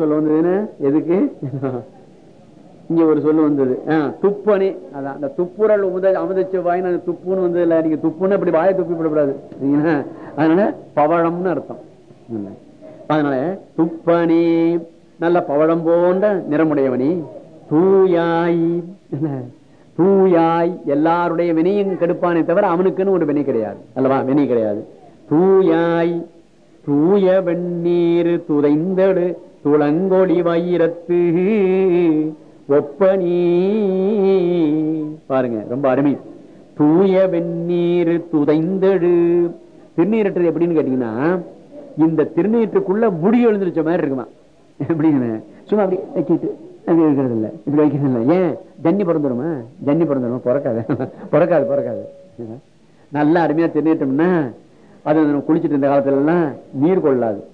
சொல்ல வந்தது என்ன? எதுக்கு? இங்க ஒரு சொல்லு வந்தது. துப்பணி. அதான் அந்த துப்புரல் உமத அமுதச்சு வாயின துப்புன்னு வந்தது இல்ல நீங்க துப்புன்னு அப்படி வாயை துப்பி விடக்கூடாது. அதனால பவழம்னு அர்த்தம். அதனால துப்பணி நல்ல பவழம் போன்ற நிறமுடையவனி தூயாய் தூயாய் எல்லாருடைய வினையும் கெடுப்பானே தவிர அவனுக்குன்னு ஒரு வினை கிடையாது. அல்லவா? வினை கிடையாது. தூயாய் தூய வெந்நீர் துதைந்தடு துளங்கொடி வைரத்து ஒப்பனி. பாருங்க ரொம்ப அருமை. தூய வெந்நீர் துதைந்தடு திருநீரற்றது எப்படின்னு கேட்டீங்கன்னா இந்த திருநீற்றுக்குள்ள முடி எழுந்துருச்ச மாதிரி இருக்குமா? எப்படின்னு. சும்மா அப்படி வச்சுட்டு அப்படி இருக்கிறது இல்லை. இப்படி வைக்கிறது இல்லை. ஏன்? ஜன்னி பிறந்துருமா? ஜன்னி பிறந்துருமா? பிறக்காது. பிறக்காது பிறக்காது. நல்லா அருமையா திருநீட்டோம்னா அது நம்ம குளிச்சுட்டு இருந்த காலத்துல எல்லாம் நீர் கொள்ளாது.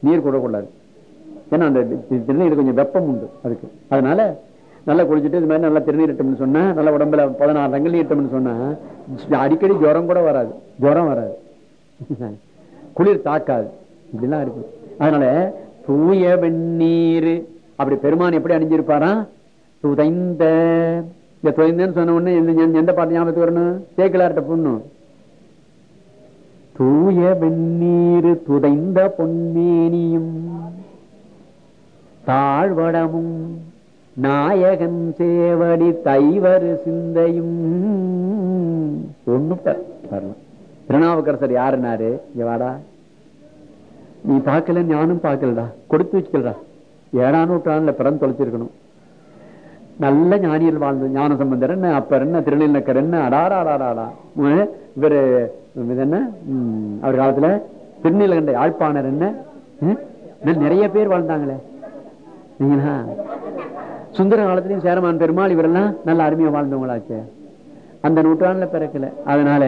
நீர் கூட கொள்ளாது. ஏன்னா அந்த திருநீர் கொஞ்சம் வெப்பம் உண்டு அதுக்கு. அதனால நல்லா குளிச்சுட்டு இது மாதிரி நல்லா திருநீரிட்டோம்னு சொன்னா நல்லா உடம்புல பதினாறு ரங்கல் நீட்டோம்னு சொன்னா அடிக்கடி ஜுரம் கூட வராது. ஜுரம் வராது. குளிர் தாக்காது. இப்படிலாம் இருக்கு அதனால தூய வெந்நீர். அப்படி பெருமான் எப்படி அணிஞ்சிருப்பாரா? துதைந்த. இந்த துதைந்தன்னு சொன்ன உடனே எந்த எந்த பாட்டு ஞாபகத்துக்கு வரணும்? சேக்கலார்ட்ட பொண்ணும் தூய வெந்நீர் துதைந்த பொன்னேனியும் தாழ்வடமும் நாயகன் சேவடி தைவரு சிந்தையும். ஒண்ணு வரலாம். திருநாவுக்கரசர் யாருனாரு வாடா. நீ பார்க்கல ஞானும் பார்க்கலடா. கொடுத்து வச்சுக்கலடா. ஏழாம் நூற்றாண்டுல பிறந்து தொலைச்சிருக்கணும். நல்ல ஞானியர் வாழ்ந்து ஞான சம்பந்தர் என்ன அப்பர் என்ன திருநெல்நக்கர் என்ன அடாரா அடாராடா இவரு என்ன? அவர் காலத்துல திருநீலகண்ட யாழ்ப்பாணர் என்ன? நிறைய பேர் வாழ்ந்தாங்களே. சுந்தர காலத்திலையும் சேரமான் பெருமாள் இவரெல்லாம் நல்ல அருமையா வாழ்ந்தவங்களாச்சு. அந்த நூற்றாண்டுல பிறக்கல. அதனால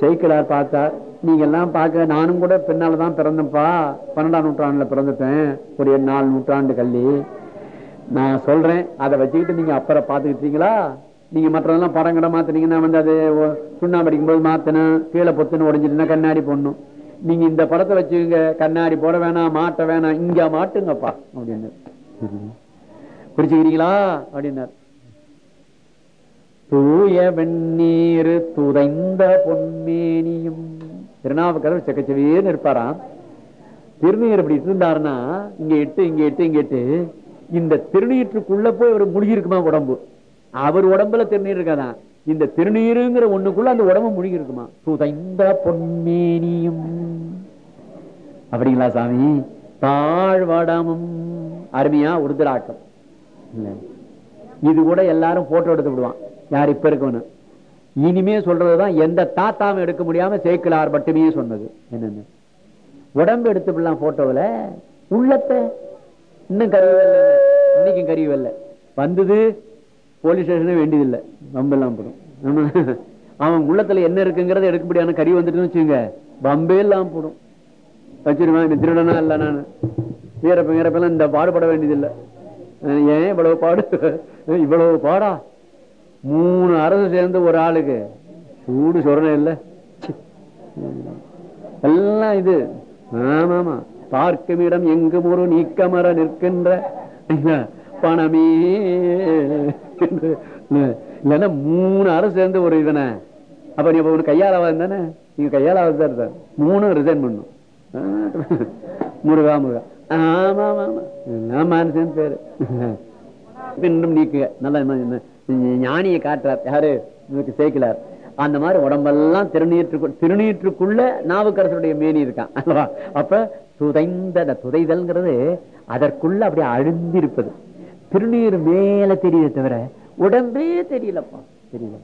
செய்கலார் பார்த்தார். நீங்க எல்லாம் பார்க்க நானும் கூட பின்னால்தான் பிறந்தப்பா பன்னெண்டாம் நூற்றாண்டுல பிறந்துட்டேன். ஒரு நாலு நூற்றாண்டு கல்வி நான் சொல்றேன் அதை வச்சுக்கிட்டு நீங்க அப்புறம் பாத்துக்கிட்டீங்களா நீங்க மற்றதெல்லாம் படம் கடை மாத்தினீங்கன்னா வந்து அது சுண்ணாம்பு அடிக்கும் போது மாத்தணும் கீழே பொத்துன்னு உடஞ்சிட்டுனா கண்ணாடி போடணும். நீங்க இந்த படத்தை வச்சுக்கோங்க கண்ணாடி போட வேணாம் மாட்ட வேணாம் இங்க மாட்டுங்கப்பா அப்படின்னு. புரிச்சுக்கிறீங்களா அப்படின்னார் தூய வெந்நீர் துதைந்த பொன்மேனியும் திருநாவுக்கரவர் செக்கச்சவியேன்னு இருப்பாராம். திருநீர் இப்படி இருந்தாருன்னா இங்க எட்டு இங்க எட்டு இங்க எட்டு இந்த திருநீற்றுக்குள்ள போய் அவர் முழுகி இருக்குமா உடம்பு? அவர் உடம்புல திருநீர் இருக்காதான் இந்த திருநீருங்கிற ஒண்ணுக்குள்ள அந்த உடம்பு முழுகி இருக்குமா துதைந்த பொன்மேனியும். அப்படிங்களா சாமி? தாழ்வடமும். அருமையா உருதலாட்டம் இது கூட எல்லாரும் போட்டோ எடுத்து விடுவான். யார் இப்ப இருக்கணும் இனிமே சொல்றதுதான் எந்த தாத்தாவும் எடுக்க முடியாம சேக்கிலார் மட்டுமே சொன்னது. என்னன்னு? உடம்பு எடுத்து விடலாம் போட்டோவில் உள்ளத்தை. இன்னும் கருவி இன்னைக்கும் கருவி வந்தது போலீஸ் ஸ்டேஷனே வேண்டியதில்லை. பம்பெல்லாம் போடும் அவன் உள்ளத்துல என்ன இருக்குங்கிறத எடுக்கப்படியான கறி வந்துட்டுன்னு வச்சுங்க பம்பே எல்லாம் போடும் வச்சிருவேன் திருடனா இல்ல நான். வீரப்ப வீரப்பெல்லாம் இந்த பாடுபட வேண்டியதில்லை. ஏன் இவ்வளவு பாடு? இவ்வளவு பாடா? மூணு அரசு சேர்ந்து ஒரு ஆளுக்கு. சூடு சொரணை இல்லை. எல்லாம் இது. ஆமா ஆமா பார்க்கும் இடம் எங்கும் ஒரு நீக்கமர நிற்கின்ற பணமே இல்லைன்னா மூணு அரசு சேர்ந்து ஒரு இதுனே? அப்ப நீ உனக்கு கையாளாவது தானே? நீங்க கையாளாவது தான் இருந்தா மூணு ரிசைன் பண்ணும். முருகா முருகா. ஆமா ஆமா ஆமா. மனுஷன் பேரு. இன்னும் நீக்கு நல்லா ஞானியை காட்டுறார். யாரு? உங்களுக்கு சேர்க்கலார் அந்த மாதிரி உடம்பெல்லாம் திருநீற்று திருநீற்றுக்குள்ள நாவுக்கரசருடைய மேனி இருக்கான். அல்லவா? அப்ப துதைந்த துதைதல்ங்கிறது அதற்குள்ள அப்படியே அழுந்திருப்பது. திருநீர் மேல தெரியல தவிர உடம்பே தெரியலப்பா. தெரியல.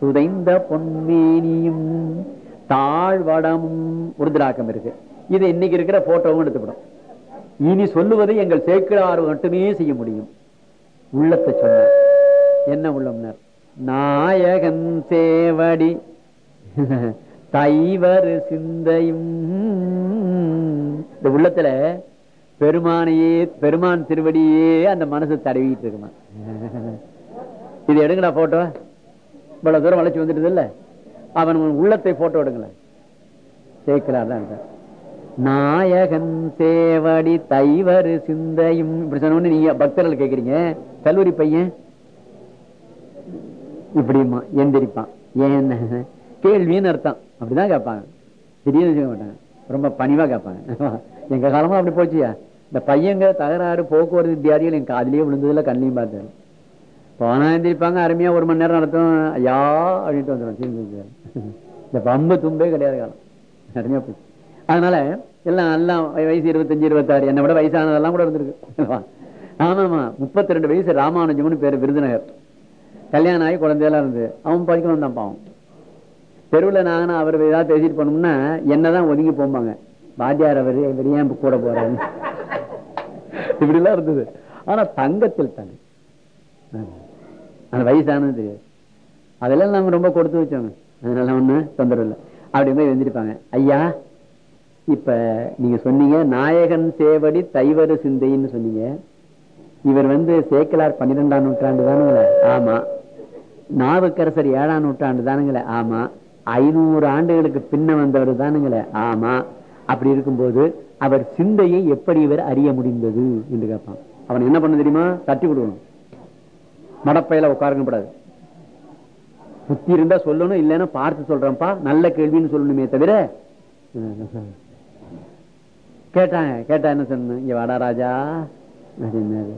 துதைந்த பொன்மேனியும் தாழ்வடமும் உருதிராக்கம் இருக்கு. இது இன்னைக்கு இருக்கிற போட்டோவும் எடுத்துவிடும் இனி சொல்லுவதை எங்கள் சேக்கிழாறு மட்டுமே செய்ய முடியும். உள்ளத்தை சொன்ன என்ன உள்ளம்னர்? நாயகன் சேவடி. தைவர் சிந்தையும். இந்த உள்ளத்துல பெருமானையே பெருமான் திருவடியே அந்த மனசு தடவிட்டு இருக்குமா? இது எடுங்கடா போட்டோ இவ்வளவு தூரம் வளைச்சு வந்துட்டு இல்ல. அவன் உள்ளத்தை போட்டோ எடுங்களேன். சேர்க்கிறார் நாயகன் சேவடி தைவரு சிந்தையும். இப்படி சொன்ன நீங்க பக்தர்கள் கேக்குறீங்க கல்லூரி பையன் இப்படிமா எந்திரிப்பான். ஏன்? கேள்வின்னு அர்த்தம். அப்படிதான் கேட்பாங்க. திடீர்னு செய்ய மாட்டாங்க ரொம்ப பணிவா கேட்பாங்க. எங்க காலமா அப்படி போச்சியா? இந்த பையங்க தகராறு போக்குவரத்து வித்தியாதிகள் என் காதலியே விழுந்ததுல கண்ணையும் பார்த்தேன். போனா எந்திரிப்பாங்க அருமையா ஒரு மணி நேரம் நடத்தும். ஐயா அப்படின்ட்டு வந்துடும் இந்த பம்பு தும்பே கிடையாது காலம். அருமையா போச்சு. அதனால எல்லாம் எல்லாம் வயசு இருபத்தஞ்சு இருபத்தாறு என்னை விட வயசானதெல்லாம் கூட இருந்திருக்கு. ஆமாமா முப்பத்தி ரெண்டு வயசு ராமானுஜம்னு பேரு விருதுநகர். கல்யாணம் ஆகி குழந்தையெல்லாம் இருந்து அவன் படிக்க வந்தான் பாவம். தெருவில் நாங்கன்னா அவர் ஏதாவது பேசிட்டு போனோம்னா என்னதான் ஒதுங்கி போம்பாங்க. வாத்தியார் அவரு இவர் ஏன் கூட போறாரு. இப்படி எல்லாம் இருந்தது. ஆனா தங்கத்தில் தானே. வயசானது தெரியாது. அதெல்லாம் நாங்க ரொம்ப கொடுத்து வச்சோங்க அதனால ஒண்ணு தொந்தரவு இல்லை. அப்படி மாதிரி வந்துருப்பாங்க ஐயா இப்ப நீங்க சொன்னீங்க நாயகன் சேவடி தைவரு சிந்தைன்னு சொன்னீங்க. இவர் வந்து சேக்கலார் பன்னிரெண்டாம் நூற்றாண்டு தானுங்களே. ஆமா. நாவுக்கரசர் ஏழாம் நூற்றாண்டு தானுங்களே. ஆமா. ஐநூறு ஆண்டுகளுக்கு பின்ன வந்தவர் தானுங்களே. ஆமா. அப்படி இருக்கும்போது அவர் சிந்தையை எப்படி இவர் அறிய முடிந்தது என்று கேட்பான். அவன் என்ன பண்ண தெரியுமா? தட்டி விடுவான். மடப்பையில உட்காருங்க கூடாது. புத்தி இருந்தா சொல்லணும் இல்லைன்னா பார்த்து சொல்றேன்ப்பா நல்ல கேள்வின்னு சொல்லணுமே தவிர கேட்டாங்க கேட்டா என்ன சொன்ன இங்க வாடா ராஜா. அப்படின்னாரு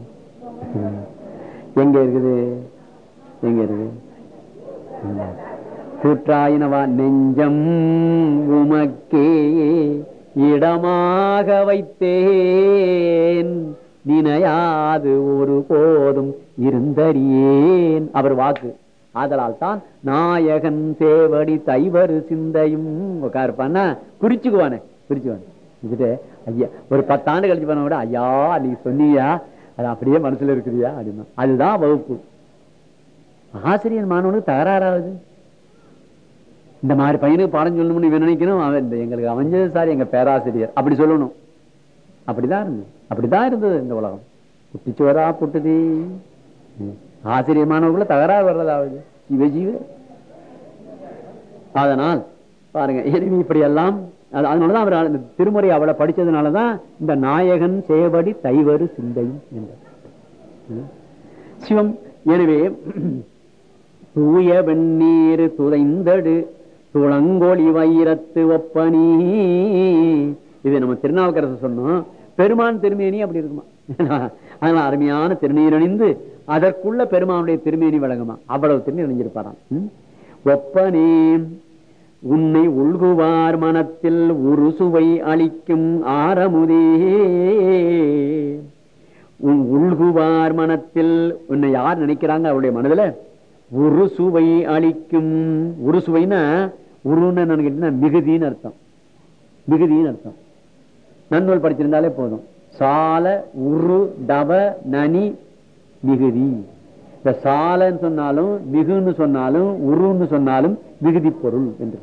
எங்க இருக்குது? எங்க இருக்கு கூற்றாயினவா நெஞ்சம் உமக்கே. இடமாக வைத்தேன். நினையாது ஒரு போதும் இருந்தறியேன். அவர் வாக்கு. ஆதலால் தான் நாயகன் சேவடி தைவரு சிந்தையும். உட்காருப்பான்னா குறிச்சுக்குவானே. குறிச்சுவானே இதுட்டு ஐயா ஒரு பத்தாண்டு கழிச்சு பண்ண விட ஐயா நீ சொன்னியா? அது அப்படியே மனசுல இருக்குதியா? அப்படின்னா அதுதான் வகுப்பு. ஆசிரியர் மாணவனுக்கு தகராறாவது இந்த மாதிரி பையனுக்கு பாடம் சொல்லணும்னு இவன் நினைக்கணும். அவன் இந்த எங்களுக்கு அமைஞ்சது சார் எங்க பேராசிரியர். அப்படி சொல்லணும். அப்படிதான் இருந்தது. அப்படிதான் இருந்தது இந்த உலகம். குட்டிச்சுவரா புட்டுதி ஆசிரியமானவர்கள தகராறு வர்றதாவது இவ ஜீவ. அதனால் பாருங்க எனவே இப்படி எல்லாம் அதனாலதான் அவர் இந்த திருமுறை அவளை படிச்சதுனாலதான் இந்த நாயகன் சேவடி தைவரு சிந்தையும் என்றார். சிவம் எனவே தூய வெந்நீர் துதைந்தடு துளங்கொழி வைரத்து ஒப்பனி. இது நம்ம திருநாவுக்கரசு சொன்னோம். பெருமான் திருமேனி அப்படி இருக்குமா? அதனால அருமையான திருநீர் அணிந்து அதற்குள்ள பெருமானுடைய திருமேனி வழங்குமா அவ்வளவு திருநீர் அணிஞ்சிருப்பாராம். ஒப்பனே உன்னை உள்குவார் மனத்தில் ஒரு சுவை அளிக்கும் ஆரமுதே. உன் உள்குவார் மனத்தில் உன்னை யார் நினைக்கிறாங்க அவருடைய மனதுல? ஒரு சுவை அளிக்கும். ஒரு சுவைனா உருன்னு நினைக்கிட்டா மிகுதின்னு அர்த்தம். மிகுதின்னு அர்த்தம். நன்னூல் படிச்சிருந்தாலே போதும். சால உரு தவ நனி மிகுதி. இந்த சாலன்னு சொன்னாலும் மிகுன்னு சொன்னாலும் உருன்னு சொன்னாலும் மிகுதி பொருள் என்று.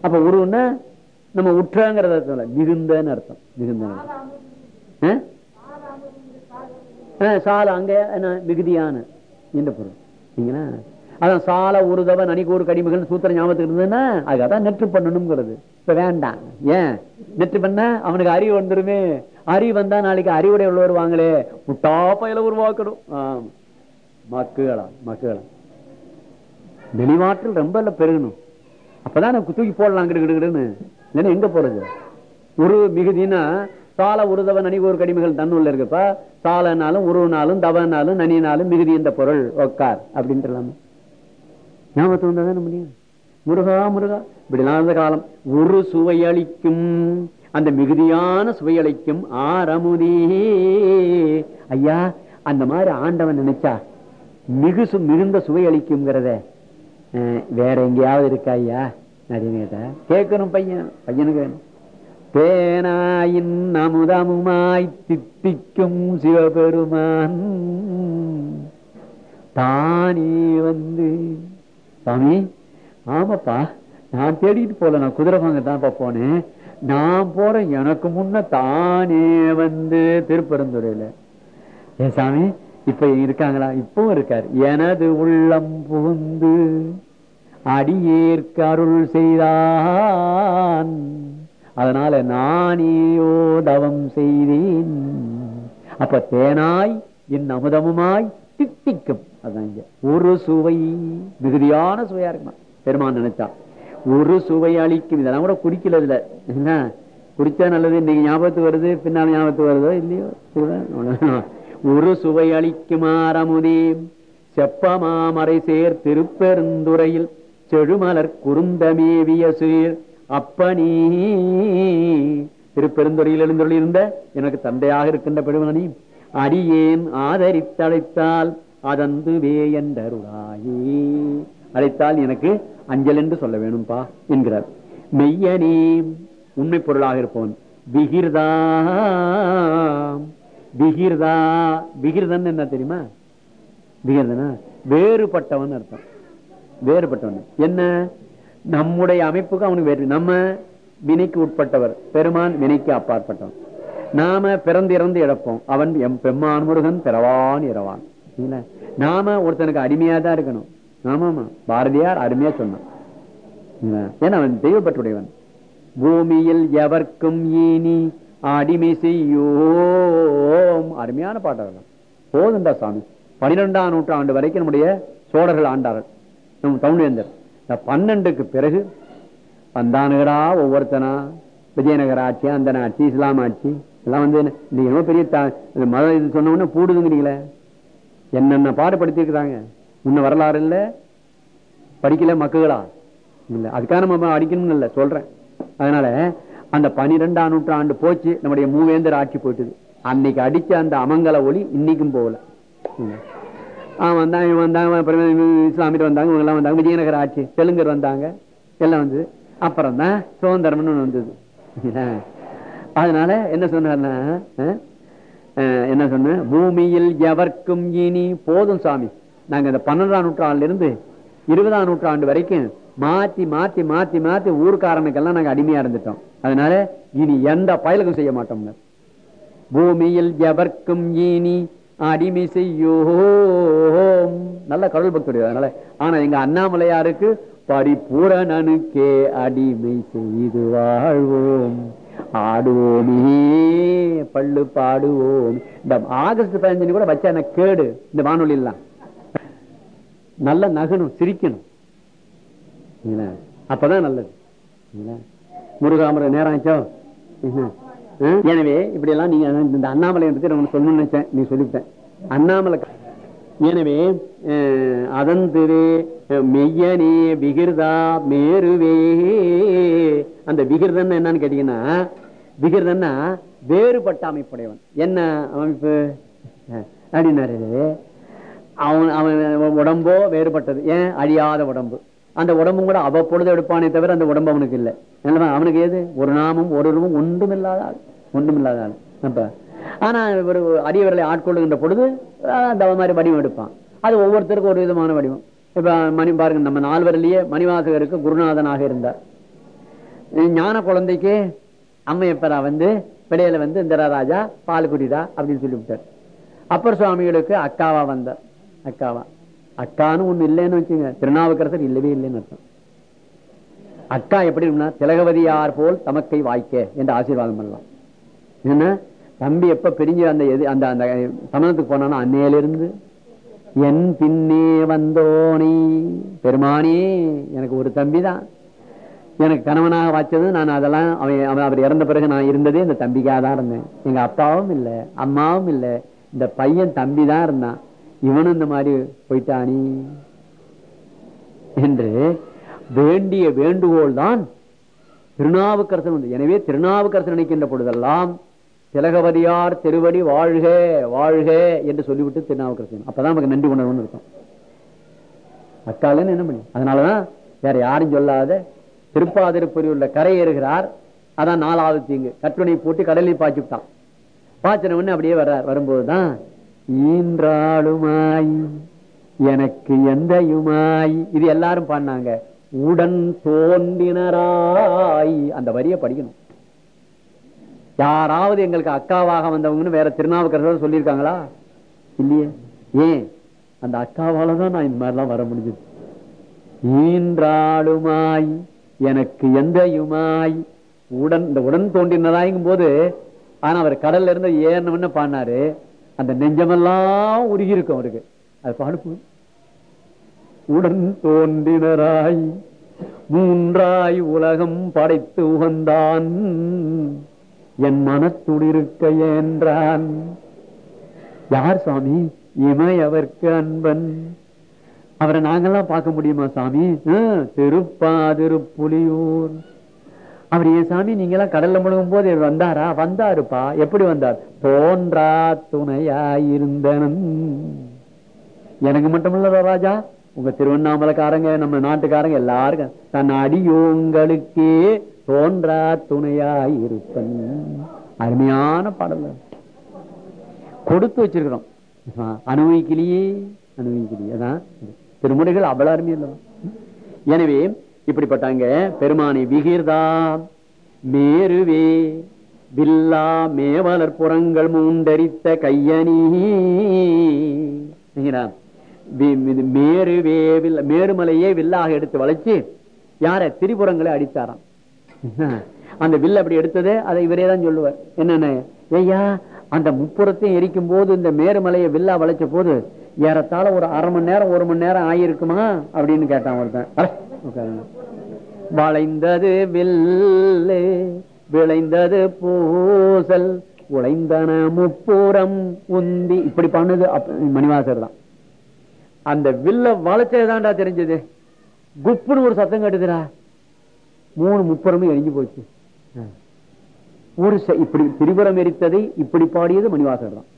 அப்ப உருன்னா நம்ம உற்றங்கிறத அர்த்தம் மிகுந்தன்னு அர்த்தம். மிகுந்த சால அங்க என்ன? மிகுதியான. என்ற பொருள். அதான் சால உருதவ நனிகூறு கடிமகள் சூத்திர ஞாபகத்துக்கு இருந்ததுன்னா அதுக்காக நெற்று பண்ணணுங்கிறது. இப்ப வேண்டாம். ஏன்? நெற்று பண்ண அவனுக்கு அறிவு வந்துருமே. அறிவு வந்தா நாளைக்கு அறிவுடைய உள்ளவர் வாங்களே. முட்டா பயில உருவாக்கணும் மக்குகளா மக்குகளா வெளிவாற்றல் ரொம்ப இல்லை பெருகணும். அப்பதான் தூக்கி போடலாம் கிடுகிடுன்னு இல்லைன்னா எங்க போறது? ஒரு மிகுதினா சால உருதவன் நனி ஒரு கடிமைகள் தன்னுள்ள இருக்குப்பா. சாலனாலும் உருவனாலும் தவனாலும் நனினாலும் மிகுதி இந்த பொருள் ஒக்கார் அப்படின்ட்டு ஞாபகத்து வந்தா தானே முடியும்? முருகா முருகா. இப்படிலாம் இருந்த காலம். ஒரு சுவையளிக்கும் அந்த மிகுதியான சுவையளிக்கும் ஆரமுதி. ஐயா அந்த மாதிரி ஆண்டவன் நினைச்சா மிகுசு மிகுந்த சுவையளிக்கும்ங்கிறத வேற எங்கேயாவது இருக்கா ஐயா? அப்படின்னு கேட்டா கேட்கணும் பையன் பையனுக்கு வேணும். தேனாயின் அமுதமுமாய் தித்திக்கும் சிவபெருமான். தானே வந்து சாமி ஆமாப்பா நான் தேடிட்டு போல நான் குதிரை வாங்க தான்ப்பா போனேன். நான் போறேன் எனக்கு முன்ன தானே வந்து திருப்பெருந்துறையில. ஏன் சாமி இப்ப இருக்காங்களா? இப்பவும் இருக்காரு. எனது உள்ளம் புகுந்து அடியேற்கருள் செய்தான். அதனால நானேயோ தவம் செய்தேன். அப்ப தேனாய் என் அமுதமுமாய் தித்திக்கும் அதான் இங்க. ஒரு சுவை. மிகுதியான சுவையா இருக்குமா? பெருமான் நினைச்சா. ஒரு சுவை அளிக்கும். இதெல்லாம் கூட குடிக்கல இதுல. என்ன? குடிச்சா நல்லது. இன்னைக்கு ஞாபகத்துக்கு வருது? பின்னால் ஞாபகத்துக்கு வருதோ இல்லையோ? ஒரு சுவை அளிக்குமாறமுதே செப்பமாமரை சேர் திருப்பெருந்துறையில். செழுமலர் குறுந்தமேவிய சீர். அப்பனீ. திருப்பெருந்துறையில் எழுந்தொழி இருந்த எனக்கு தந்தையாக இருக்கின்ற பெருமனி அடியேன் ஆதரித்தழைத்தால் அதந்துவே என்றருளாயே அழைத்தால் எனக்கு அஞ்சல் என்று சொல்ல வேணும்பா என்கிறார். மெய்யனே உண்மை பொருளாக இருப்பவன். விகிர்தா விகிர்தா விகிர்தன் என்ன தெரியுமா? விகிர்தனா? வேறுபட்டவன் அர்த்தம். வேறுபட்டவன். என்ன? நம்முடைய அமைப்புக்கு அவனுக்கு வேறு நம்ம வினைக்கு உட்பட்டவர். பெருமான் வினைக்கு அப்பாற்பட்டவன் நாம பிறந்து இறந்து இழப்போம். அவன் எம் பெம்மான் முருகன் பிறவான் இரவான் இல்ல. நாம ஒருத்தனுக்கு அடிமையா தான் இருக்கணும். ஆமாமா. பாரதியார் அருமையா சொன்னான். ஏன்னா அவன் தெய்வப்பட்டுடையவன் பூமியில் எவர்க்கும் ஈனி அடிமை செய்யோம். அருமையான பாட்டவர்கள் போதுண்டா சாமி. பனிரெண்டாம் நூற்றாண்டு வரைக்கும் நம்முடைய சோழர்கள் ஆண்டார்கள். நம் தமிழ்வேந்தர் இந்த பன்னெண்டுக்கு பிறகு வந்தானுகடா ஒவ்வொருத்தனா விஜயநகர் ஆட்சி அந்த ஆட்சி இஸ்லாம் ஆட்சி எல்லாம் வந்து இன்னைக்கு என்னமோ பெரிய த- மத இது சொன்ன உடனே பூடுதுங்கிறீங்களே? என்னென்ன பாடுபடுத்திருக்கிறாங்க முன்ன வரலாறு இல்ல படிக்கல மக்குகளா இல்ல அதுக்காக நம்ம அடிக்கணும்னு இல்ல சொல்றேன். அதனால அந்த பனிரெண்டாம் நூற்றாண்டு போச்சு நம்முடைய மூவேந்தர் ஆட்சி போயிட்டுது. அன்னைக்கு அடிச்ச அந்த அமங்கல ஒளி இன்னைக்கும் போகல. அவன் வந்தாங்க இவன் வந்தாங்க அப்புறம் இஸ்லாமியர் வந்தாங்க இவங்க எல்லாம் வந்தாங்க. விஜயநகர ஆட்சி தெலுங்கர் வந்தாங்க. எல்லாம் வந்தது. அப்புறம் தான் சுதந்திரம்னு ஒண்ணு வந்தது. அதனால என்ன சொன்னார்னா அஹ், அஹ், என்ன சொன்ன? பூமியில் எவர்க்கும் இனி போதும் சாமி. நாங்க இந்த பன்னெண்டாம் நூற்றாண்டுல இருந்து இருபதாம் நூற்றாண்டு வரைக்கும் மாத்தி மாத்தி மாத்தி மாத்தி ஊர்க்காரனுக்கெல்லாம் நாங்க அடிமையா இருந்துட்டோம். அதனால இனி எந்த பயலுக்கும் செய்ய மாட்டோம்ங்க பூமியில் எவர்க்கும் இனி அடிமை நல்ல கடவுள் பக்தருடைய அதனால ஆனா எங்க அண்ணாமலையாருக்கு பரிபூரணனுக்கே அடிமை செய்து வாழ்வோம். ஆடுவோமே பள்ளு பாடுவோம். இந்த ஆகஸ்ட் பதினஞ்சு கூட வச்சா எனக்கு கேடு இந்த வானொலி எல்லாம் நல்ல நகனும் சிரிக்கணும். அப்பதான் நல்லது. இல்ல? முருகாமர நேரம் ஆச்சோ? என்ன? எனவே இப்படி எல்லாம் நீங்க இந்த அண்ணாமலை பத்தி நான் உனக்கு சொல்லணும்னு நினைச்சேன். நீ சொல்லிவிட்டேன் அண்ணாமலை எனவே அதன் திரு மெய்யனே விகிர்தா மேருவே. அந்த விகிர்தன் என்னன்னு கேட்டீங்கன்னா விகிர்தன்னா வேறுபட்ட அமைப்புடையவன். என்ன அமைப்பு? அப்படின்னாரு. அவன் அவன் உடம்போ வேறுபட்டது. ஏன்? அழியாத உடம்பு. அந்த உடம்பும் கூட அவ்வப்பொழுது எடுப்பானே தவிர அந்த உடம்பு அவனுக்கு இல்லை. என்னவா, அவனுக்கு ஏது? ஒரு நாமும் ஒரு ரூபம் ஒன்றும் இல்லாத ஆள். ஒன்றும் இல்லாத ஆள். அப்ப ஆனா ஒரு அடியவர்களை ஆட்கொள்ளுகின்ற பொழுது ஆஹ், அந்த மாதிரி வடிவம் எடுப்பான். அது ஒவ்வொருத்தருக்கும் ஒரு விதமான வடிவம். இப்ப மணி பாருங்க நம்ம நால்வரிலேயே மணிவாசகருக்கு குருநாதனாக இருந்தார். ஞான குழந்தைக்கு அம்மையப்பரா வந்து பிள்ளையில வந்து இந்த ராஜா பால் குடிதா அப்படின்னு சொல்லிவிட்டார் அப்பர் சுவாமிகளுக்கு அக்காவா வந்தார். அக்காவா. அக்கான்னு ஒண்ணு இல்லைன்னு வச்சுங்க திருநாவுக்கரசர் இல்லவே இல்லைன்னு அர்த்தம். அக்கா எப்படி திலகவதியார் போல் தமக்கை வாய்க்க என்று ஆசீர்வாதம் பண்ணலாம். என்ன? தம்பி எப்ப பிரிஞ்சு அந்த எது அந்த அந்த சமணத்துக்கு போனானோ அன்னையிலிருந்து என் பின்னே வந்தோனே பெருமானே எனக்கு ஒரு தம்பி தான். எனக்கு கணவனாக வாய்ச்சது நான் அதெல்லாம் அவன் அவன் அவர் இறந்த பிறகு நான் இருந்ததே இந்த தம்பிக்காக தான் இருந்தேன். எங்க அப்பாவும் இல்லை அம்மாவும் இல்லை. இந்த பையன் தம்பி தான் இருந்தான். இவனும் இந்த மாதிரி போயிட்டானி என்று வேண்டிய வேண்டுகோள் தான் திருநாவுக்கரசன் வந்து. எனவே திருநாவுக்கரசன் நினைக்கின்ற பொழுதெல்லாம் திலகவதியார் திருவடி வாழ்க வாழ்க என்று சொல்லிவிட்டு திருநாவுக்கரசன். அப்பதான் நமக்கு நன்றி உணர்வுன்னு இருக்கும். அக்காலன்னு என்ன பண்ணி? அதனாலதான் வேற யாரும் சொல்லாத திருப்பாதிருப்பொறியுள்ள கரை ஏறுகிறார். அதான் நாலாவது தீங்கு. கட்டுணை போட்டு கடலில் பாய்ச்சி விட்டான் பாய்ச்சின உடனே அப்படியே வர்றார். வரும்போதுதான் ஈன்றாளுமாய் எனக்கு எந்தையுமாய். இது எல்லாரும் பாடினாங்க. உடன் தோன்றினராய். அந்த வரியை படிக்கணும். யாராவது எங்களுக்கு அக்காவாக வந்தவங்கன்னு வேற திருநாவுக்கரசர் சொல்லியிருக்காங்களா? இல்லையே. ஏன்? அந்த அக்காவால தான் நான் இந்த மாதிரிலாம் வர முடிஞ்சது. ஈன்றாளுமாய் எனக்கு எந்தையுமாய். உடன் இந்த உடன் தோன்றினதாயும் போது ஆனா அவர் கடல்ல இருந்து ஏறணும்னு பாடினாரு. அந்த நெஞ்சமெல்லாம் உருகி இருக்கும் அவருக்கு. அது பாடுப்பு உடன் தோன்றினராய் மூன்றாய் உலகம் படைத்து உகந்தான். என் மனத்துடிருக்க என்றான் யார் சுவாமி? இமை அவர்க்கு அன்பன். அவரை நாங்கெல்லாம் பார்க்க முடியுமா சாமி திருப்பாதிருப்புலியூர் அவர் ஏன் சாமி நீங்க எல்லாம் கடல்ல முழுகும் போது இவர் வந்தாரா? வந்தாருப்பா. எப்படி வந்தார்? தோன்றா துணையாயிருந்தனன் எனக்கு மட்டுமல்ல ராஜா? உங்க திருவண்ணாமலைக்காரங்க நம்ம நாட்டுக்காரங்க எல்லாருக்கும் தன் அடியோங்களுக்கே தோன்றா துணையாயிருப்பன். அருமையான பாடல். கொடுத்து வச்சிருக்கிறோம். அனுபவிக்கலையே அனுபவிக்கலையே அதான் திருமுறைகள் அவ்வளவு அருமையா எனவே இப்படிப்பட்டாங்க. பெருமானி விகிர்தா மேருவே வில்லா மேவலர் புறங்கள் மூண்டரித்த கையணி. மேருவே வில்ல மேருமலையே வில்லாக எடுத்து வளைச்சு யார திரிபுரங்களை அடித்தாராம். அந்த வில் அப்படி எடுத்தது? அதை இவரே தான் சொல்லுவார். என்னன்னு? ஐயா அந்த முப்புறத்தையும் எரிக்கும் போது இந்த மேருமலையை வில்லா வளைச்ச போது ஏறத்தாழ ஒரு அரை மணி நேரம் ஒரு மணி நேரம் ஆயிருக்குமா அப்படின்னு கேட்டான் ஒருத்தன். வளைந்தது வில்லே விளைந்தது பூசல் உழைந்தன முப்புறம் உந்தி. இப்படி பண்ணுது மணிவாசர் தான். அந்த வில்ல வளைச்சதாண்டா தெரிஞ்சது. குப்புன்னு ஒரு சத்தம் கட்டுதுடா. மூணு முப்புறமும் எரிஞ்சு போச்சு. ஒரு இப்படி திரிபுரம் எரித்ததை இப்படி பாடியது மணிவாசர் தான்.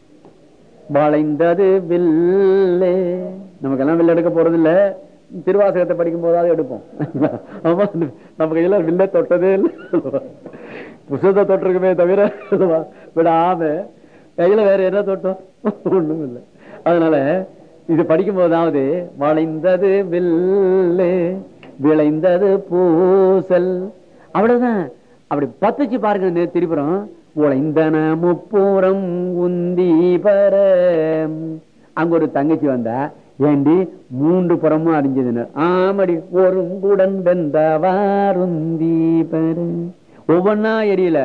வளைந்தது வில்லே. நமக்கெல்லாம் வில்ல எடுக்க போறது இல்ல திருவாசகத்தை படிக்கும் போதாவது எடுப்போம். ஆமா நம்ம கையில வில்ல தொட்டதே இல்லை. புத்தகத்தை தொட்டிருக்குமே தவிர விடாம கையில வேற என்ன தொட்டோம்? ஒண்ணும் இல்லை. அதனால இது படிக்கும் போதாவது வளைந்தது வில்லு விளைந்தது பூசல். அவ்வளவுதான். அப்படி பத்துச்சு பாருங்க திரிபுரம். உழைந்தன முப்புறம் உந்தி பர அங்க ஒரு தங்கச்சி வந்தா ஏண்டி மூன்று புறமும் அறிஞ்சதுன்னு. ஆமடி ஒரு குடன் வெந்தவாருந்தி பெரு ஒவ்வொன்னா எரியல.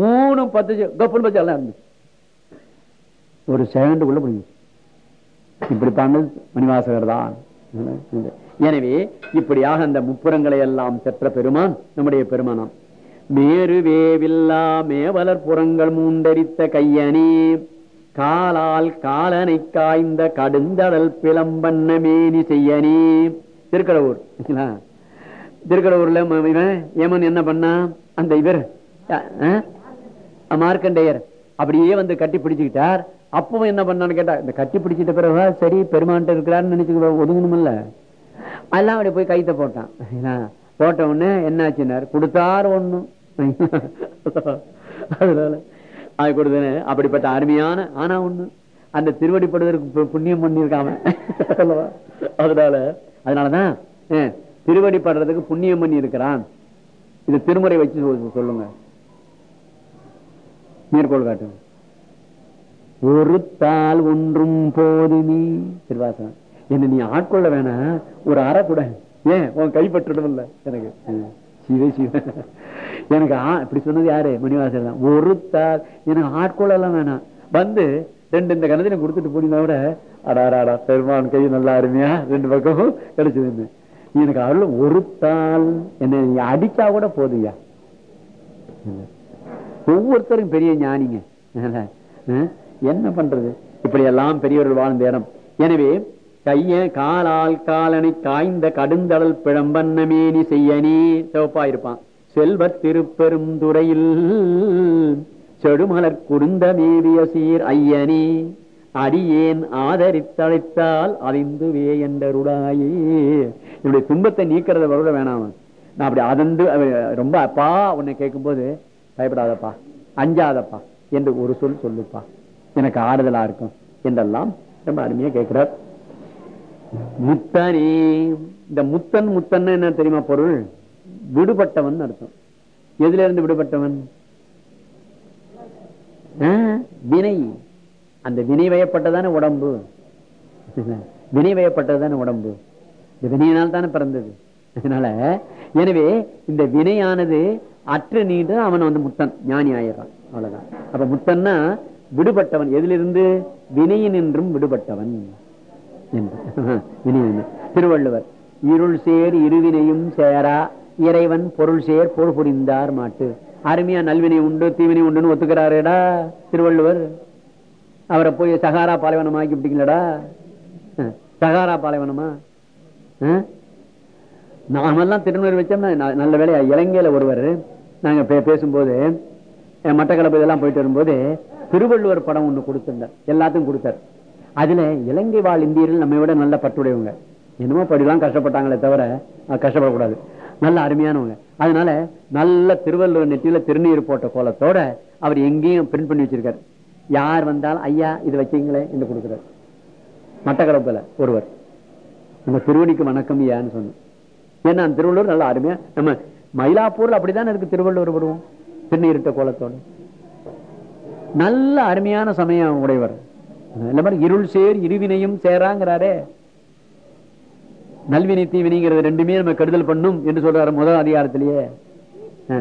மூணு பத்து கப்பல் பத்து எல்லாம் இருந்துச்சு. ஒரு செகண்டுக்குள்ள முடிஞ்சு இப்படி பண்ணது மணிவாசகர் தான். எனவே இப்படியாக அந்த முப்புறங்களை எல்லாம் செற்ற பெருமான் நம்முடைய பெருமானாம். மேருவேவில்லா மேவலர் புறங்கள் மூண்டரித்த கையணி. காலால் காலனை காய்ந்த கடுந்தடல் பிளம்பண்ண மேனி செய்யனே. திருக்கடவுர். திருக்கடவுர்ல ஏமன் என்ன பண்ணா? அந்த இவர் மார்க்கண்டேயர். அப்படியே வந்து கட்டி பிடிச்சுக்கிட்டார். அப்பவும் என்ன பண்ணான்னு கேட்டா இந்த கட்டி பிடிச்சிட்ட பிறகு சரி பெருமான்ட்டு இருக்கிறான்னு நினைச்சு ஒதுங்கணுமில்ல. எல்லாம் அப்படி போய் கைத்த போட்டான். போட்ட உடனே என்னாச்சுன்னார் கொடுத்தாரு ஒண்ணும். அதனால அது கொடுத்தன அப்படிப்பட்ட அருமையான ஆனா ஒண்ணு. அந்த திருவடிப்படுவதற்கு புண்ணியம் பண்ணிருக்காம அதனால அதனாலதான் திருவடி படுறதுக்கு புண்ணியம் பண்ணி இருக்கிறான் இது திருமுறை வச்சு சொல்லுங்க. மேற்கோள் காட்டுங்க. ஒரு தாள் ஒன்றும் போதுமே திருவாசனம் என்ன நீ ஆட்கொள்ள வேணா. ஒரு அற கூட ஏன்? உன் கைப்பற்றிடும் இல்ல எனக்கு. சிவ சிவ எனக்கு இப்படி சொன்னது யாரு? மணிவாசர் தான். ஒருத்தார் எனக்கு ஆட்கொள்ளலாம் வேணாம். வந்து ரெண்டு இந்த கணத்துல கொடுத்துட்டு போனீங்கன்னா கூட? அடாராடா பெருமான் கை நல்லா அருமையா ரெண்டு பக்கமும் கிடைச்சது எனக்கு அருள் ஒருத்தால் என்ன நீ அடிச்சா கூட போதுயா ஒவ்வொருத்தரும் பெரிய ஞானிங்க. என்ன பண்றது? இப்படி எல்லாம் பெரியவர்கள் வாழ்ந்த இடம். எனவே கைய காலால் காலனை காய்ந்த கடுந்தடல் பிழம்பன்னமேனி செய்யனி சிவப்பா இருப்பான் செல்வ திருப்பெருந்துறையில் செடுமலர் குருந்த மேவிய சீர் ஐயனி அடியேன் ஆதரித்தழைத்தால் அறிந்துவே என்றருடாயே என்னுடைய துன்பத்தை நீக்கிறத வருட வேணாம். நான் அப்படி அதந்து ரொம்ப அப்பா உன்னை கேட்கும் போது பயப்படாதப்பா அஞ்சாதப்பா என்று ஒரு சொல் சொல்லுப்பா. எனக்கு ஆறுதலா இருக்கும் என்றெல்லாம் ரொம்ப அருமையா கேட்கிறார். முத்தனே இந்த முத்தன் முத்தன் என்ன தெரியுமா பொருள்? விடுபட்டவன் அர்த்தம். எதுல இருந்து விடுபட்டவன் வினை. அந்த வினை வயப்பட்டதான உடம்பு. வினை வயப்பட்டதுதானே உடம்பு. இந்த வினையினால் தானே பிறந்தது. அதனால எனவே இந்த வினையானது அற்று நீண்டு அவன் வந்து முத்தன் ஞானி ஆயிடுறான். அவ்வளவுதான். அப்ப முத்தன்னா விடுபட்டவன். எதிலிருந்து? வினையினின்றும் விடுபட்டவன். என்று. திருவள்ளுவர் இருள் சேர் இருவினையும் சேரா இறைவன் பொருள் சேர் பொருள் புரிந்தார் மாட்டு. அருமையா நல்வினை உண்டு தீவினை உண்டுன்னு ஒத்துக்கிறாரேடா திருவள்ளுவர். அவரை போய் சகாரா பாலைவனம் ஆக்கி விட்டீங்களடா. சகாரா பாலைவனமா? நாமெல்லாம் திருநூறு வச்சோம்னா நல்ல வேலையா இலங்கையில ஒருவர் நாங்க பே- பேசும்போது மட்டக்களப்பு இதெல்லாம் போயிட்டு வரும்போது திருவள்ளுவர் படம் ஒண்ணு கொடுத்திருந்தார். எல்லாத்துக்கும் கொடுத்தார். அதுல இலங்கை வாழ் இந்தியர்கள் நம்மை விட நல்ல பட்டுடையவங்க என்னமோ படிலாம் கஷ்டப்பட்டாங்களே தவிர கஷ்டப்படக்கூடாது. நல்ல அருமையானவங்க. அதனால நல்ல திருவள்ளுவர் நெற்றியில திருநீர் போட்ட கோலத்தோட அவர் எங்கேயும் பிரிண்ட் பண்ணி வச்சிருக்காரு. யார் வந்தாலும் ஐயா இது வச்சீங்களே என்று கொடுக்கிறார். மட்டக்களப்புல ஒருவர். நம்ம திருவடிக்கு வணக்கம் ஐயான்னு சொன்னோம். ஏன்னா அந்த திருவள்ளுவர் நல்லா அருமையா நம்ம மயிலாப்பூர்ல அப்படிதான் இருக்கு திருவள்ளுவர் வருவோம் திருநீரிட்ட கோலத்தோட. நல்ல அருமையான சமயம் உடையவர். இருள் சேர் இருவினையும் சேராங்கிறாரே. நல்வினை தீவினைங்கிறது ரெண்டுமே நம்ம கெடுதல் பண்ணும் என்று சொல்றாரு முதல் அதிகாரத்திலேயே. ஆ.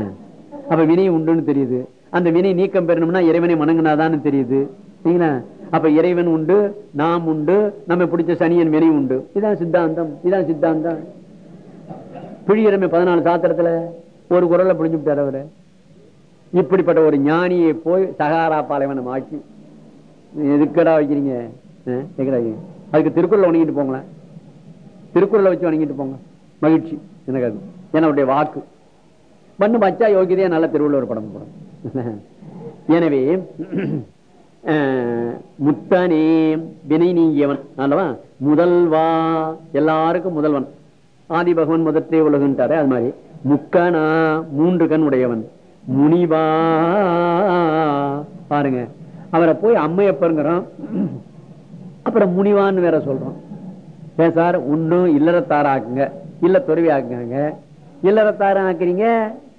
அப்ப வினை உண்டுன்னு தெரியுது. அந்த வினை நீக்கம் பெறணும்னா இறைவனை வணங்கினாதான்னு தெரியுது. சரிங்களா? அப்ப இறைவன் உண்டு நாம் உண்டு நம்ம பிடிச்ச சனியன் வினை உண்டு. இதான் சித்தாந்தம் இதான் சித்தாந்தம். பிழியிறமை பதினாலு சாத்திரத்துல ஒரு குரலை புடிஞ்சு விட்டார் அவரு. இப்படிப்பட்ட ஒரு ஞானியை போய் சகாரா பாலைவனம் ஆக்கி எதுக்கடா வைக்கிறீங்க? ஆ, வைக்கிறீங்க? அதுக்கு திருக்குறள் வணங்கிட்டு போங்களேன். திருக்குறளை வச்சு வணங்கிட்டு போங்க. மகிழ்ச்சி. எனக்கு அது. ஏன்னா அவருடைய வாக்கு. பண்ணு பச்சா யோகிதையா நல்ல திருவள்ளுவர் படம் போடும் எனவே முத்தனே வினை நீங்கியவன். அல்லவா முதல்வா. எல்லாருக்கும் முதல்வன். ஆதி பகவன் முதற்றே உலகுன்றாரு அது மாதிரி. முக்கனா மூன்று கண் உடையவன். முனிவா. பாருங்க. அவரை போய் அம்மையப்பருங்கிறோம். அப்புறம் முனிவான்னு வேற சொல்றோம். ஏன் சார்? ஒன்னும் இல்லறத்தார ஆக்குங்க இல்ல துறவி ஆக்குங்க இல்லறத்தார ஆக்குறீங்க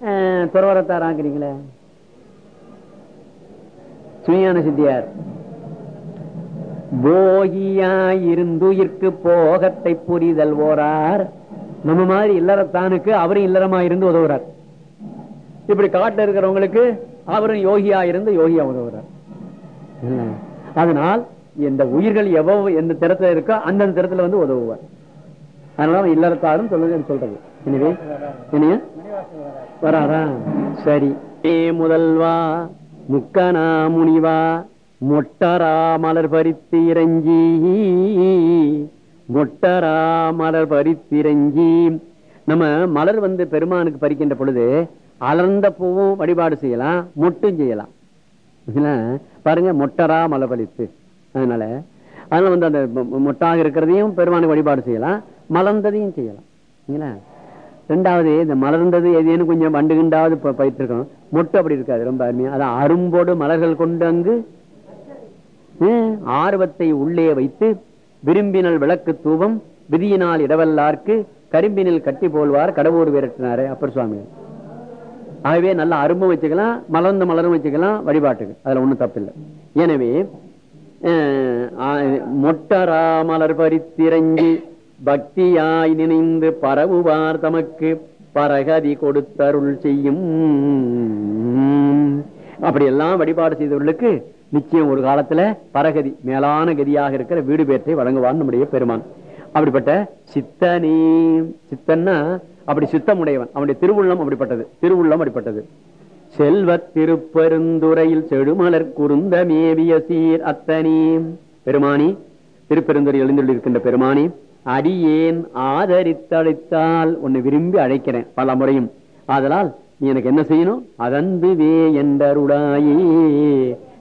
அஹ், துறவரத்தார ஆக்குறீங்களே சுயான சித்தியார் போகியாயிருந்துயிர்க்கு போகத்தை புரிதல் ஓரார் நம்ம மாதிரி இல்லறத்தானுக்கு அவரும் இல்லறமா இருந்து உதவுறார். இப்படி காட்டில் இருக்கிறவங்களுக்கு அவரும் யோகியா இருந்து யோகியா உதவுறார். அதனால் இந்த உயிர்கள் எவ்வளவு எந்த திறத்துல இருக்கோ அந்தந்த திறத்துல வந்து உதவுவார். அதனால அவன் இல்லறத்தாரும் சொல்லுங்க சொல்றது. எனவே என்னைய? வராதா சரி. ஏ முதல்வா முக்கனா முனிவா மொட்டரா மலர் பறித்து இறங்கி மொட்டரா மலர் பறித்திரஞ்சி நம்ம மலர் வந்து பெருமானுக்கு பறிக்கின்ற பொழுது அலர்ந்த பூவும் வழிபாடு செய்யலாம் மொட்டும் செய்யலாம். பாருங்க மொட்டரா மலர் பறித்து. அதனால அதனால வந்து அந்த மொ- மொட்டாக இருக்கிறதையும் பெருமானுக்கு வழிபாடு செய்யலாம் மலர்ந்ததையும் செய்யலாம். இல்லைங்களா? ரெண்டாவது இந்த மலர்ந்தது எதுன்னு கொஞ்சம் வண்டுகிண்டாவது ப- பயிற்று மொட்டு அப்படி இருக்காது ரொம்ப அருமையா. அதான் அரும்போடு மலர்கள் கொண்டு அங்கு ஆர்வத்தை உள்ளே வைத்து விரும்பினல் விளக்கு தூவம் விதியினால் இடவல்லார்க்கு கரும்பினில் கட்டி போல்வார் கடவுர் விரட்டினாரு அப்பர் சுவாமி. ஆகவே நல்ல அரும்பும் வச்சுக்கலாம் மலர்ந்த மலரும் வச்சுக்கலாம் வழிபாட்டுக்கு. அதுல ஒண்ணும் தப்பில்லை. எனவே மொட்டராமலர் ஆ- மலர் பக்தியாய் நினைந்து பரவுவார் தமக்கு பரகதி கொடுத்தருள் செய்யும் அப்படி எல்லாம் வழிபாடு செய்தவர்களுக்கு நிச்சயம் ஒரு காலத்துல பரகதி மேலான கதியாக இருக்கிற வீடு பேற்றை வழங்குவான் நம்முடைய பெருமான் அப்படிப்பட்ட சித்தனே சித்தன்னா அப்படி சித்தமுடையவன் அவனுடைய திருவுள்ளம் அப்படிப்பட்டது திருவுள்ளம் அப்படிப்பட்டது செல்வத் திருப்பெருந்துறையில் செடுமலர் குறுந்த மேவிய சீர் அத்தனே. பெருமானி திருப்பெருந்துறை எழுந்துள்ளிருக்கின்ற பெருமானி அடியேன் ஆதரித்தழைத்தால் உன்னை விரும்பி அழைக்கிறேன் பல முறையும். ஆதலால் நீ எனக்கு என்ன செய்யணும்? அதன்புவே என்றருடாயே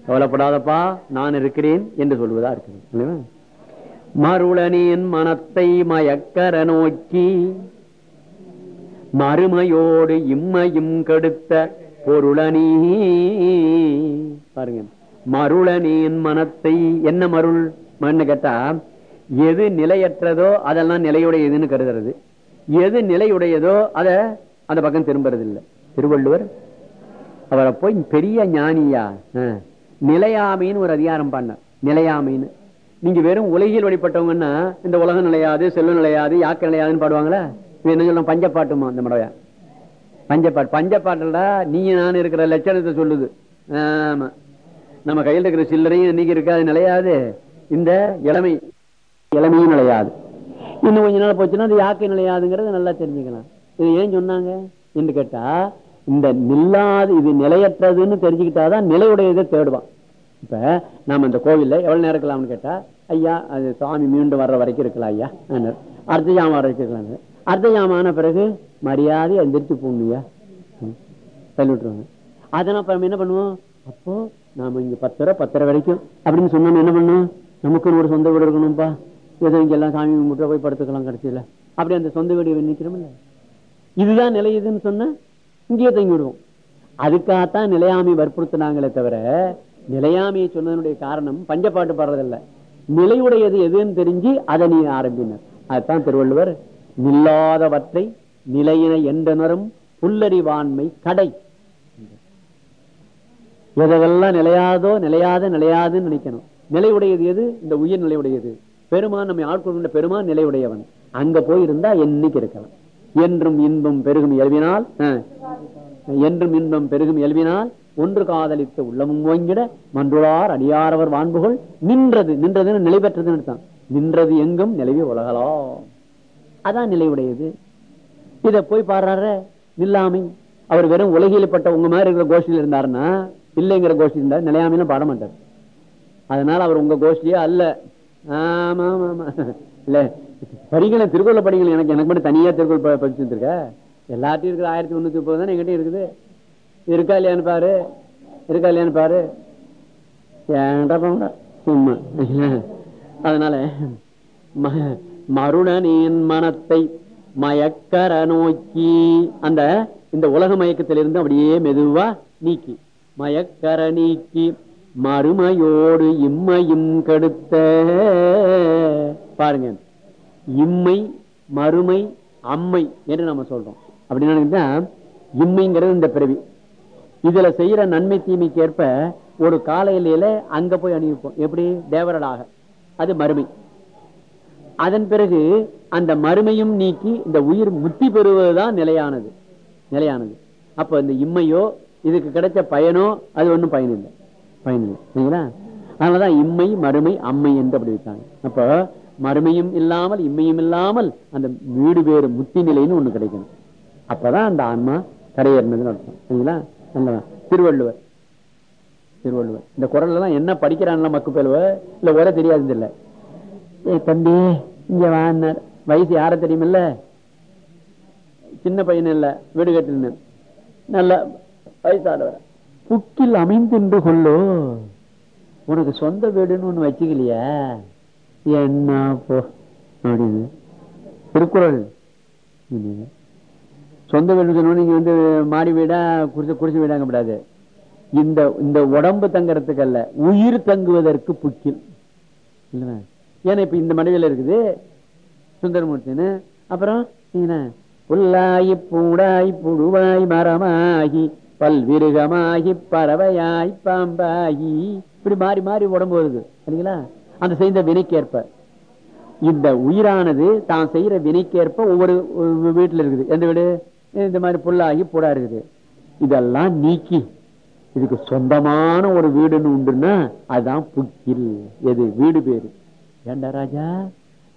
கவலைப்படாதப்பா நான் இருக்கிறேன் என்று சொல்வதா இருக்கிறேன் மருளனின் மனத்தை மயக்கர நோக்கி மறுமையோடு இம்மையும் கெடுத்த பொருளனே. பாருங்க. மருளனேன் மனத்தை என்ன மருள்? மண்ணு கேட்டா எது நிலையற்றதோ அதெல்லாம் நிலையுடையதுன்னு கருதுறது. எது நிலையுடையதோ அத அந்த பக்கம் திரும்புறது இல்ல திருவள்ளுவர் அவரை போய் பெரிய ஞானியா நிலையாமைன்னு ஒரு அதிகாரம் பண்ண நிலையாமைன்னு. நீங்க வெறும் உலகில் வழிபட்டவங்கன்னா இந்த உலகம் நிலையாது செல்வம் நிலையாது யாக்க நிலையாதுன்னு பாடுவாங்களா? இது என்ன சொல்லலாம் பஞ்சப்பாட்டுமா அந்த மடவையா? பஞ்சப்பாட்டு பஞ்சப்பாட்டுல நீ நான் இருக்கிற லட்சணத்தை சொல்லுது. ஆமா. நம்ம கையில் இருக்கிற சில்லறையும் இன்னைக்கு இருக்காது நிலையாது. இந்த இளமை இளமையும் நிலையாது. இன்னும் கொஞ்ச நாள் போச்சுன்னா அது யாக்கை நிலையாதுங்கிறது நல்லா தெரிஞ்சுக்கலாம். இது ஏன் சொன்னாங்க? என்று கேட்டா இந்த நில்லாது இது நிலையற்றதுன்னு தெரிஞ்சுக்கிட்டாதான் நிலையுடையதை தேடுவான். இப்ப நாம இந்த கோவில்ல எவ்வளவு நேரம் இருக்கலாம்னு கேட்டா ஐயா அது சுவாமி மீண்டும் வர்ற வரைக்கும் இருக்கலாம் ஐயா. ஆனார். அடுத்த ஜாமம் வரைக்கும் இருக்கலாம் அடுத்த ஜாமான பிறகு மரியாதை எந்திரிச்சு போகணுயா தள்ளி விட்டுருவாங்க அதெல்லாம் அப்புறம் என்ன பண்ணுவோம்? அப்போ நாம இங்க பத்தரை பத்தரை வரைக்கும் அப்படின்னு சொன்னோம் என்ன பண்ணுவோம்? நமக்குன்னு ஒரு சொந்த வீடு இருக்கணும்ப்பா ஏதோ இங்கெல்லாம் சாமி கும்பிட்டு போய் படுத்துக்கலாம் கடைசியில. அப்படி அந்த சொந்த வீடு நிக்கிறோம்ல. இதுதான் நிலையுதுன்னு சொன்னா இங்கேயே தங்கி விடுவோம். அதுக்காகத்தான் நிலையாமை வற்புறுத்தினாங்களே தவிர நிலையாமையை சொன்னதனுடைய காரணம் பஞ்சப்பாட்டு பாடுறதில்ல. நிலையுடையது எதுன்னு தெரிஞ்சு அதை நீ ஆரம்பினர். அதுதான் திருவள்ளுவர். நில்லாதவற்றை நிலையின என்றனரும் புல்லறிவாண்மை கடை எதெல்லாம் நிலையாதோ நிலையாத நிலையாதுன்னு நினைக்கணும். நிலையுடையது எது? இந்த உயிர் நிலையுடையது. பெருமான் நம்மை ஆட்கொண்ட பெருமான் நிலையுடையவன். அங்க போய் இருந்தா என்னைக்கு இருக்கலாம். என்றும் இன்பம் பெருகும் எழுவினால் என்றும் இன்பம் பெருகும் எழுவினால் ஒன்று காதலித்த உள்ளமும் ஓங்கிட மன்றுளார் அடியாரவர் வாண்புகள் நின்றது நின்றதுன்னு நிலை பெற்றதுன்னு நின்றது எங்கும் நிலவி உலகலாம். அதான் நிலையுடையது. இத போய் பாடுறாரு நில்லாமை அவர் வெறும் உலகில் பட்ட உங்க மாதிரி இருக்கிற கோஷ்டியில் இருந்தாருன்னா இல்லைங்கிற கோஷ்டி இருந்தா நிலையாமையிலும் பாட மாட்டார் அதனால அவர் உங்க கோஷ்டியே அல்ல. ஆமா ஆமா ஆமா இல்ல படிக்கல திருக்குறள் படிக்கல. எனக்கு எனக்கு மட்டும் தனியா திருக்குறள் ப- படிச்சு எல்லாத்தையும் இருக்கிற ஆயிரத்தி முன்னூத்தி முப்பது தானே எங்கிட்ட இருக்குது? இருக்கா இல்லையான்னு பாரு. இருக்கா இல்லையான்னு பாரு. ஏன்டா போங்கடா. சும்மா. அதனால ம- மருடனின் மனத்தை மயக்கர நோக்கி அந்த இந்த உலக மயக்கத்திலிருந்து அப்படியே மெதுவா நீக்கி. மயக்கர நீக்கி. மறுமையோடு இம்மையும் கெடுத்த. பாருங்க. இம்மை மறுமை அம்மை என்று நம்ம சொல்றோம். அப்படின்னு இம்மைங்கிறது இந்த பிறவி. இதுல செய்யற நன்மை தீமைக்கு ஏற்ப ஒரு காலையில அங்க போய் அணிவிப்போம். எப்படி? தேவரடாக. அது மறுமை. அதன் பிறகு அந்த மறுமையும் நீக்கி இந்த உயிர் முத்தி பெறுவதுதான் நிலையானது. நிலையானது. அப்ப இந்த இம்மையோ இதுக்கு கிடைச்ச பயனோ அது ஒண்ணும் பயன் இல்லை சரிங்களா? அதனாலதான் இம்மை மறுமை அம்மை என்று அப்படி வைத்தாங்க அப்ப மறுமையும் இல்லாமல் இம்மையும் இல்லாமல் அந்த வீடு வேறு முத்தி நிலைன்னு ஒண்ணு கிடைக்கணும். அப்பதான் அந்த ஆன்மா கரையேறினதுன்னு அர்த்தம். சரிங்களா? நல்லதா திருவள்ளுவர். திருவள்ளுவர். இந்த குரல் எல்லாம் என்ன படிக்கிறான்ல மக்கு பேலுவ இல்ல வேற தெரியாதுன்னு இல்ல தம்பி இங்க வான்னார் வயசு யார தெரியுமில்ல? சின்ன பையன் இல்ல வீடு கட்டின நல்ல வயசானவர். புக்கில் அமைந்து கொள்ளோ உனக்கு சொந்த வீடுன்னு ஒண்ணு வச்சுக்கலையா? என்ன போ அப்படின்னு. திருக்குறள். சொந்த வீடு சொன்னோன்னு நீங்க வந்து மாடி வீடா குடிசை குடிசை வீடாங்க கூடாது இந்த இந்த உடம்பு தங்கறதுக்கு அல்ல உயிர் தங்குவதற்கு புக்கில். இல்லையா? ஏன்னா இப்ப இந்த மனைவியில இருக்குது சுந்தரமூர்த்தின்னு. அப்புறம் என்ன? புல்லாயி பூடாய் புழுவாய் மரமாகி பல்விருகமாகி பறவையாய் பாம்பாகி. இப்படி மாறி மாறி உடம்பு வருது சரிங்களா? அந்த செய்த வினைக்கேற்ப. இந்த உயிரானது தான் செய்யற வினைக்கேற்ப ஒவ்வொரு ஒவ்வொரு வீட்டுல இருக்குது. எந்த வீடு? இந்த மாதிரி புல்லாகி பூடா இருக்குது. இதெல்லாம் நீக்கி இதுக்கு சொந்தமான ஒரு வீடுன்னு உண்டுன்னா அதுதான் புக்கில். எது? வீடு பேரு. ஏண்டா ராஜா?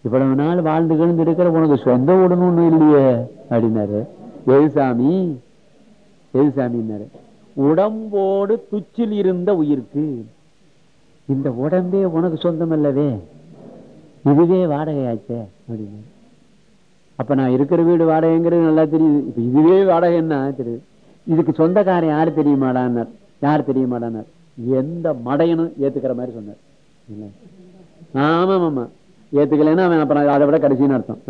இவ்வளவு நாள் வாழ்ந்து கிழந்து இருக்கிற உனக்கு சொந்த உடனும் ஒண்ணும் இல்லையே அப்படின்னாரு. எதுசாமி எதுசாமின்னாரு உடம்போடு துச்சில் இருந்த உயிருக்கு. இந்த உடம்பே உனக்கு சொந்தம் அல்லவே இதுவே வாடகையாச்சே அப்படின்னு அப்ப நான் இருக்கிற வீடு வாடகைங்கிறது நல்லா தெரியுது. இப்ப இதுவே வாடகை என்ன தெரியுது இதுக்கு சொந்தக்காரன் யாரு தெரியுமாடான்னார். யார் தெரியுமாடான்னார். எந்த மடையனும் ஏத்துக்கிற மாதிரி சொன்னார். ஆமா ஆமா ஏத்துக்கலைன்னா அவன் அப்புறம் அதை விட கடைசின்னு அர்த்தம்.